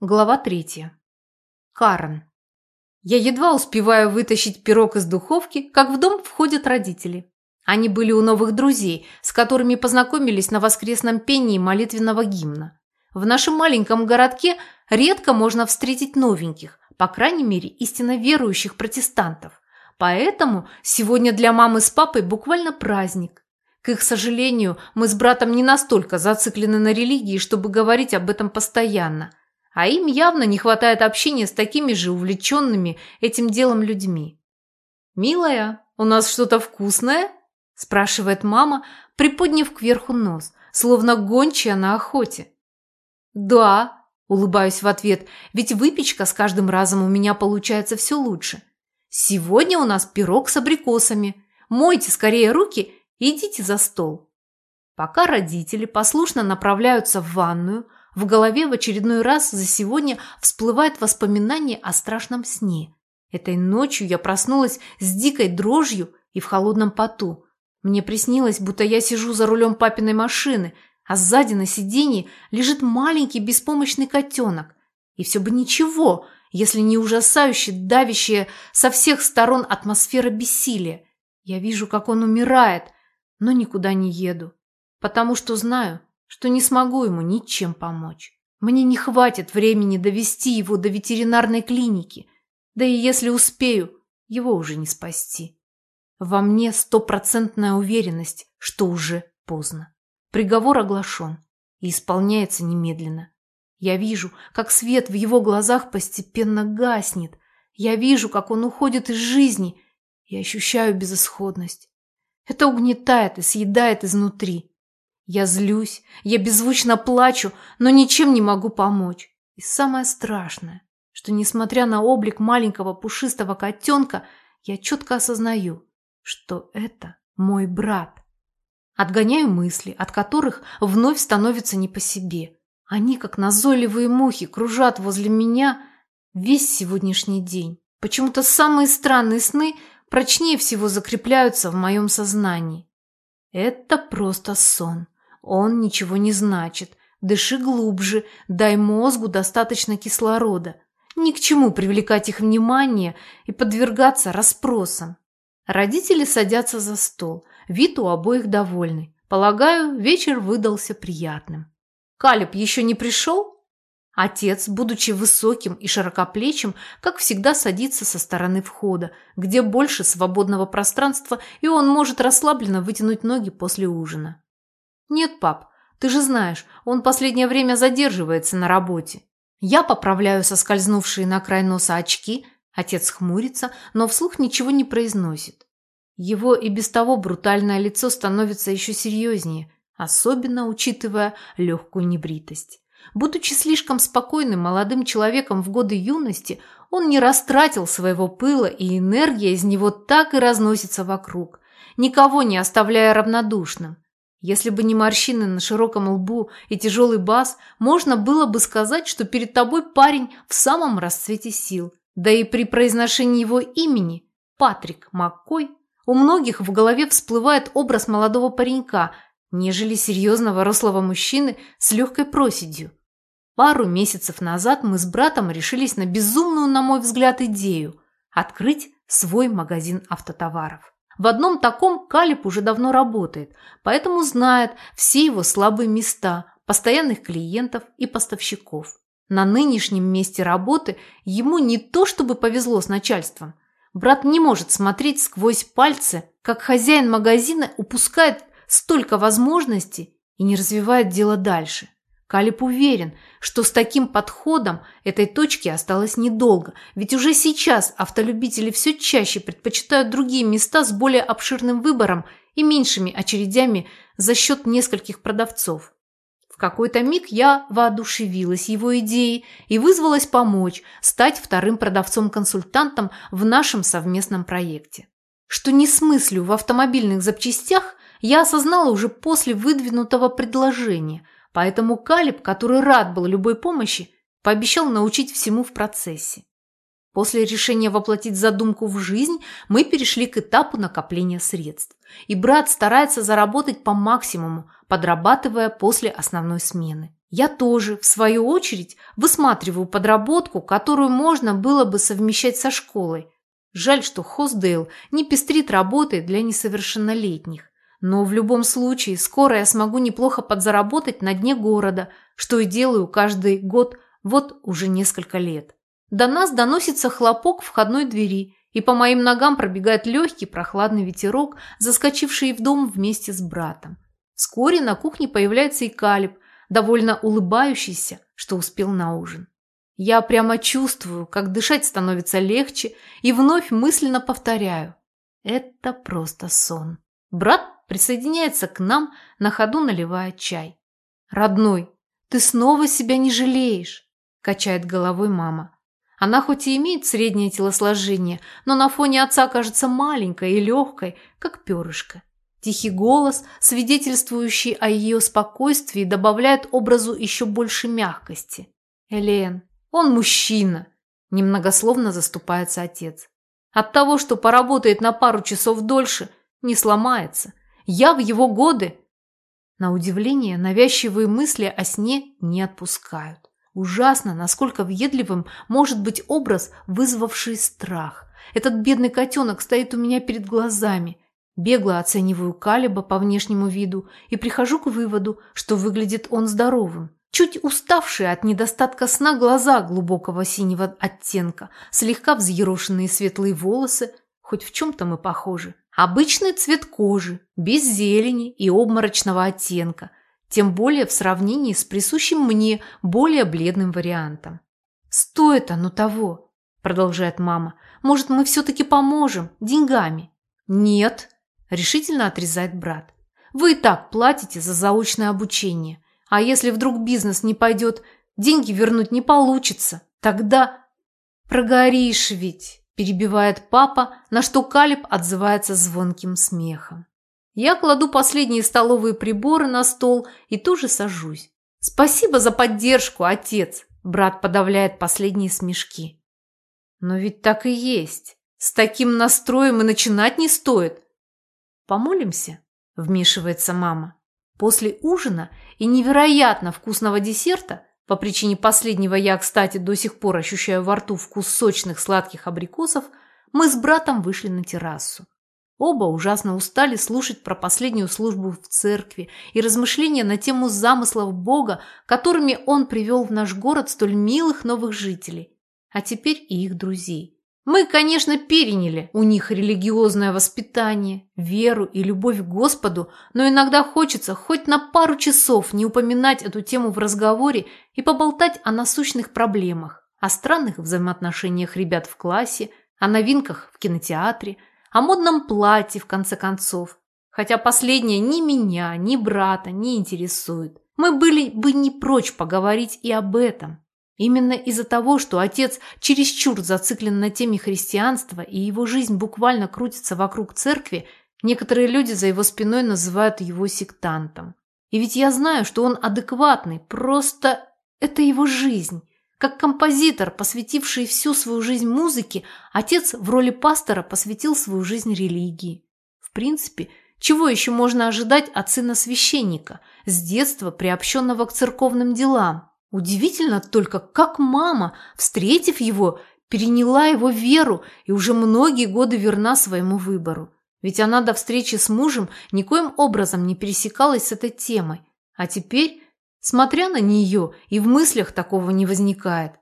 Глава третья. Карен. Я едва успеваю вытащить пирог из духовки, как в дом входят родители. Они были у новых друзей, с которыми познакомились на воскресном пении молитвенного гимна. В нашем маленьком городке редко можно встретить новеньких, по крайней мере, истинно верующих протестантов. Поэтому сегодня для мамы с папой буквально праздник. К их сожалению, мы с братом не настолько зациклены на религии, чтобы говорить об этом постоянно – а им явно не хватает общения с такими же увлеченными этим делом людьми. «Милая, у нас что-то вкусное?» – спрашивает мама, приподняв кверху нос, словно гончая на охоте. «Да», – улыбаюсь в ответ, ведь выпечка с каждым разом у меня получается все лучше. «Сегодня у нас пирог с абрикосами. Мойте скорее руки и идите за стол». Пока родители послушно направляются в ванную, в голове в очередной раз за сегодня всплывает воспоминание о страшном сне. Этой ночью я проснулась с дикой дрожью и в холодном поту. Мне приснилось, будто я сижу за рулем папиной машины, а сзади на сиденье лежит маленький беспомощный котенок. И все бы ничего, если не ужасающая, давящая со всех сторон атмосфера бессилия. Я вижу, как он умирает, но никуда не еду, потому что знаю, что не смогу ему ничем помочь. Мне не хватит времени довести его до ветеринарной клиники, да и если успею, его уже не спасти. Во мне стопроцентная уверенность, что уже поздно. Приговор оглашен и исполняется немедленно. Я вижу, как свет в его глазах постепенно гаснет. Я вижу, как он уходит из жизни и ощущаю безысходность. Это угнетает и съедает изнутри. Я злюсь, я беззвучно плачу, но ничем не могу помочь. И самое страшное, что несмотря на облик маленького пушистого котенка, я четко осознаю, что это мой брат. Отгоняю мысли, от которых вновь становится не по себе. Они, как назойливые мухи, кружат возле меня весь сегодняшний день. Почему-то самые странные сны прочнее всего закрепляются в моем сознании. Это просто сон. Он ничего не значит. Дыши глубже, дай мозгу достаточно кислорода. Ни к чему привлекать их внимание и подвергаться расспросам. Родители садятся за стол. Вид у обоих довольный. Полагаю, вечер выдался приятным. Калиб еще не пришел? Отец, будучи высоким и широкоплечим, как всегда садится со стороны входа, где больше свободного пространства, и он может расслабленно вытянуть ноги после ужина. «Нет, пап, ты же знаешь, он последнее время задерживается на работе». Я поправляю соскользнувшие на край носа очки, отец хмурится, но вслух ничего не произносит. Его и без того брутальное лицо становится еще серьезнее, особенно учитывая легкую небритость. Будучи слишком спокойным молодым человеком в годы юности, он не растратил своего пыла, и энергия из него так и разносится вокруг, никого не оставляя равнодушным. Если бы не морщины на широком лбу и тяжелый бас, можно было бы сказать, что перед тобой парень в самом расцвете сил. Да и при произношении его имени, Патрик Маккой, у многих в голове всплывает образ молодого паренька, нежели серьезного рослого мужчины с легкой проседью. Пару месяцев назад мы с братом решились на безумную, на мой взгляд, идею – открыть свой магазин автотоваров. В одном таком Калиб уже давно работает, поэтому знает все его слабые места, постоянных клиентов и поставщиков. На нынешнем месте работы ему не то чтобы повезло с начальством. Брат не может смотреть сквозь пальцы, как хозяин магазина упускает столько возможностей и не развивает дело дальше. Калиб уверен, что с таким подходом этой точки осталось недолго, ведь уже сейчас автолюбители все чаще предпочитают другие места с более обширным выбором и меньшими очередями за счет нескольких продавцов. В какой-то миг я воодушевилась его идеей и вызвалась помочь стать вторым продавцом-консультантом в нашем совместном проекте. Что не смыслю в автомобильных запчастях, я осознала уже после выдвинутого предложения – Поэтому Калиб, который рад был любой помощи, пообещал научить всему в процессе. После решения воплотить задумку в жизнь, мы перешли к этапу накопления средств. И брат старается заработать по максимуму, подрабатывая после основной смены. Я тоже, в свою очередь, высматриваю подработку, которую можно было бы совмещать со школой. Жаль, что Хоздейл не пестрит работой для несовершеннолетних. Но в любом случае, скоро я смогу неплохо подзаработать на дне города, что и делаю каждый год вот уже несколько лет. До нас доносится хлопок входной двери, и по моим ногам пробегает легкий прохладный ветерок, заскочивший в дом вместе с братом. Вскоре на кухне появляется и Калиб, довольно улыбающийся, что успел на ужин. Я прямо чувствую, как дышать становится легче, и вновь мысленно повторяю. Это просто сон. Брат присоединяется к нам, на ходу наливая чай. «Родной, ты снова себя не жалеешь», – качает головой мама. Она хоть и имеет среднее телосложение, но на фоне отца кажется маленькой и легкой, как перышко. Тихий голос, свидетельствующий о ее спокойствии, добавляет образу еще больше мягкости. «Элен, он мужчина», – немногословно заступается отец. «От того, что поработает на пару часов дольше, не сломается. Я в его годы...» На удивление, навязчивые мысли о сне не отпускают. Ужасно, насколько въедливым может быть образ, вызвавший страх. Этот бедный котенок стоит у меня перед глазами. Бегло оцениваю Калиба по внешнему виду и прихожу к выводу, что выглядит он здоровым. Чуть уставшие от недостатка сна глаза глубокого синего оттенка, слегка взъерошенные светлые волосы, хоть в чем-то мы похожи. Обычный цвет кожи, без зелени и обморочного оттенка, тем более в сравнении с присущим мне более бледным вариантом. «Стоит оно того», – продолжает мама. «Может, мы все-таки поможем? Деньгами?» «Нет», – решительно отрезает брат. «Вы и так платите за заочное обучение. А если вдруг бизнес не пойдет, деньги вернуть не получится. Тогда...» «Прогоришь ведь», – перебивает папа, на что Калиб отзывается звонким смехом. Я кладу последние столовые приборы на стол и тоже сажусь. «Спасибо за поддержку, отец!» Брат подавляет последние смешки. «Но ведь так и есть. С таким настроем и начинать не стоит». «Помолимся?» – вмешивается мама. После ужина и невероятно вкусного десерта, по причине последнего я, кстати, до сих пор ощущаю во рту вкус сочных сладких абрикосов, мы с братом вышли на террасу. Оба ужасно устали слушать про последнюю службу в церкви и размышления на тему замыслов Бога, которыми он привел в наш город столь милых новых жителей, а теперь и их друзей. Мы, конечно, переняли у них религиозное воспитание, веру и любовь к Господу, но иногда хочется хоть на пару часов не упоминать эту тему в разговоре и поболтать о насущных проблемах, о странных взаимоотношениях ребят в классе, о новинках в кинотеатре – о модном платье, в конце концов. Хотя последнее ни меня, ни брата не интересует. Мы были бы не прочь поговорить и об этом. Именно из-за того, что отец чересчур зациклен на теме христианства и его жизнь буквально крутится вокруг церкви, некоторые люди за его спиной называют его сектантом. И ведь я знаю, что он адекватный, просто это его жизнь. Как композитор, посвятивший всю свою жизнь музыке, отец в роли пастора посвятил свою жизнь религии. В принципе, чего еще можно ожидать от сына священника, с детства приобщенного к церковным делам? Удивительно только, как мама, встретив его, переняла его веру и уже многие годы верна своему выбору. Ведь она до встречи с мужем никоим образом не пересекалась с этой темой. А теперь Смотря на нее, и в мыслях такого не возникает.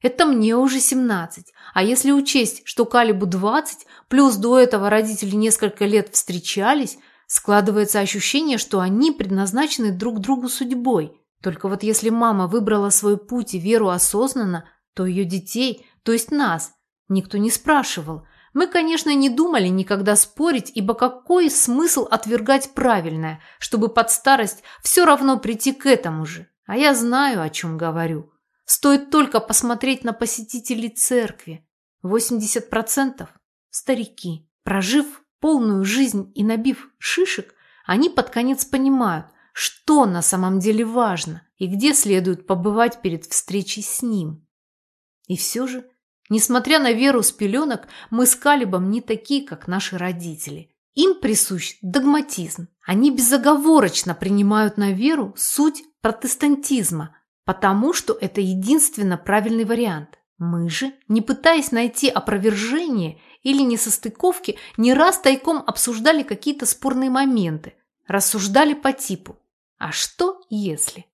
Это мне уже 17, а если учесть, что Калибу 20, плюс до этого родители несколько лет встречались, складывается ощущение, что они предназначены друг другу судьбой. Только вот если мама выбрала свой путь и веру осознанно, то ее детей, то есть нас, никто не спрашивал – мы, конечно, не думали никогда спорить, ибо какой смысл отвергать правильное, чтобы под старость все равно прийти к этому же? А я знаю, о чем говорю. Стоит только посмотреть на посетителей церкви. 80% – старики. Прожив полную жизнь и набив шишек, они под конец понимают, что на самом деле важно и где следует побывать перед встречей с ним. И все же – Несмотря на веру с пеленок, мы с Калибом не такие, как наши родители. Им присущ догматизм. Они безоговорочно принимают на веру суть протестантизма, потому что это единственно правильный вариант. Мы же, не пытаясь найти опровержение или несостыковки, не раз тайком обсуждали какие-то спорные моменты, рассуждали по типу «А что, если?».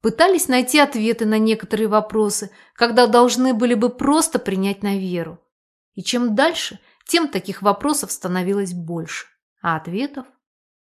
Пытались найти ответы на некоторые вопросы, когда должны были бы просто принять на веру. И чем дальше, тем таких вопросов становилось больше. А ответов?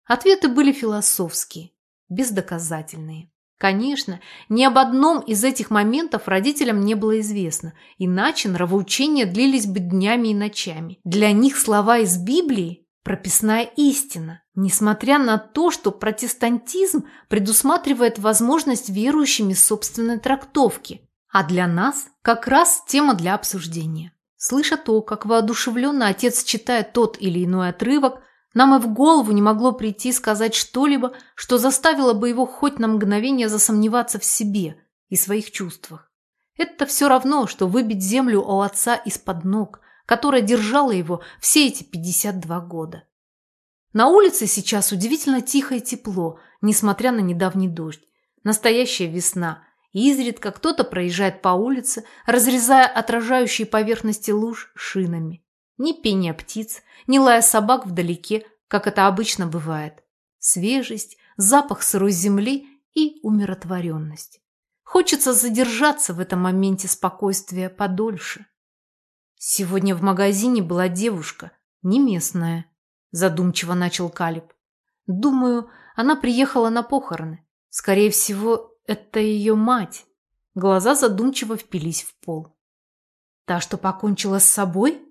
Ответы были философские, бездоказательные. Конечно, ни об одном из этих моментов родителям не было известно, иначе нравоучения длились бы днями и ночами. Для них слова из Библии – прописная истина, несмотря на то, что протестантизм предусматривает возможность верующими собственной трактовки, а для нас как раз тема для обсуждения. Слыша то, как воодушевленно отец читает тот или иной отрывок, нам и в голову не могло прийти сказать что-либо, что заставило бы его хоть на мгновение засомневаться в себе и своих чувствах. Это все равно, что выбить землю у отца из-под ног, которая держала его все эти 52 года. На улице сейчас удивительно тихо и тепло, несмотря на недавний дождь. Настоящая весна, и изредка кто-то проезжает по улице, разрезая отражающие поверхности луж шинами. Ни пения птиц, ни лая собак вдалеке, как это обычно бывает. Свежесть, запах сырой земли и умиротворенность. Хочется задержаться в этом моменте спокойствия подольше. Сегодня в магазине была девушка, не местная, задумчиво начал Калиб. Думаю, она приехала на похороны. Скорее всего, это ее мать. Глаза задумчиво впились в пол. Та, что покончила с собой?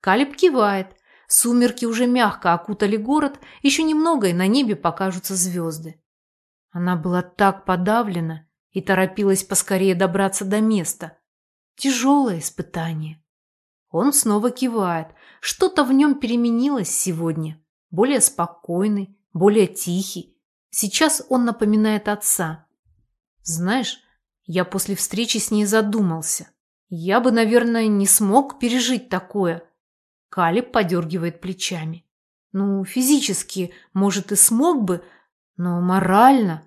Калиб кивает. Сумерки уже мягко окутали город, еще немного, и на небе покажутся звезды. Она была так подавлена и торопилась поскорее добраться до места. Тяжелое испытание. Он снова кивает. Что-то в нем переменилось сегодня. Более спокойный, более тихий. Сейчас он напоминает отца. Знаешь, я после встречи с ней задумался. Я бы, наверное, не смог пережить такое. Калиб подергивает плечами. Ну, физически, может, и смог бы, но морально...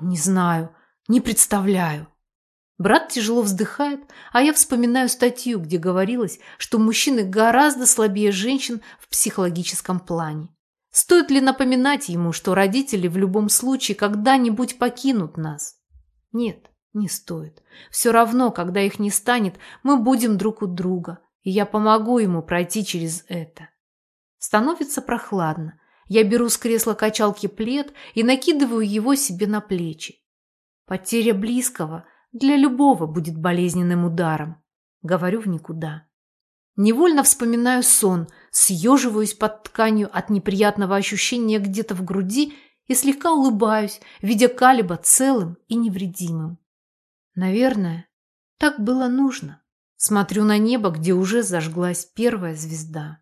Не знаю, не представляю. Брат тяжело вздыхает, а я вспоминаю статью, где говорилось, что мужчины гораздо слабее женщин в психологическом плане. Стоит ли напоминать ему, что родители в любом случае когда-нибудь покинут нас? Нет, не стоит. Все равно, когда их не станет, мы будем друг у друга и я помогу ему пройти через это. Становится прохладно. Я беру с кресла качалки плед и накидываю его себе на плечи. Потеря близкого для любого будет болезненным ударом. Говорю в никуда. Невольно вспоминаю сон, съеживаюсь под тканью от неприятного ощущения где-то в груди и слегка улыбаюсь, видя Калиба целым и невредимым. Наверное, так было нужно. Смотрю на небо, где уже зажглась первая звезда.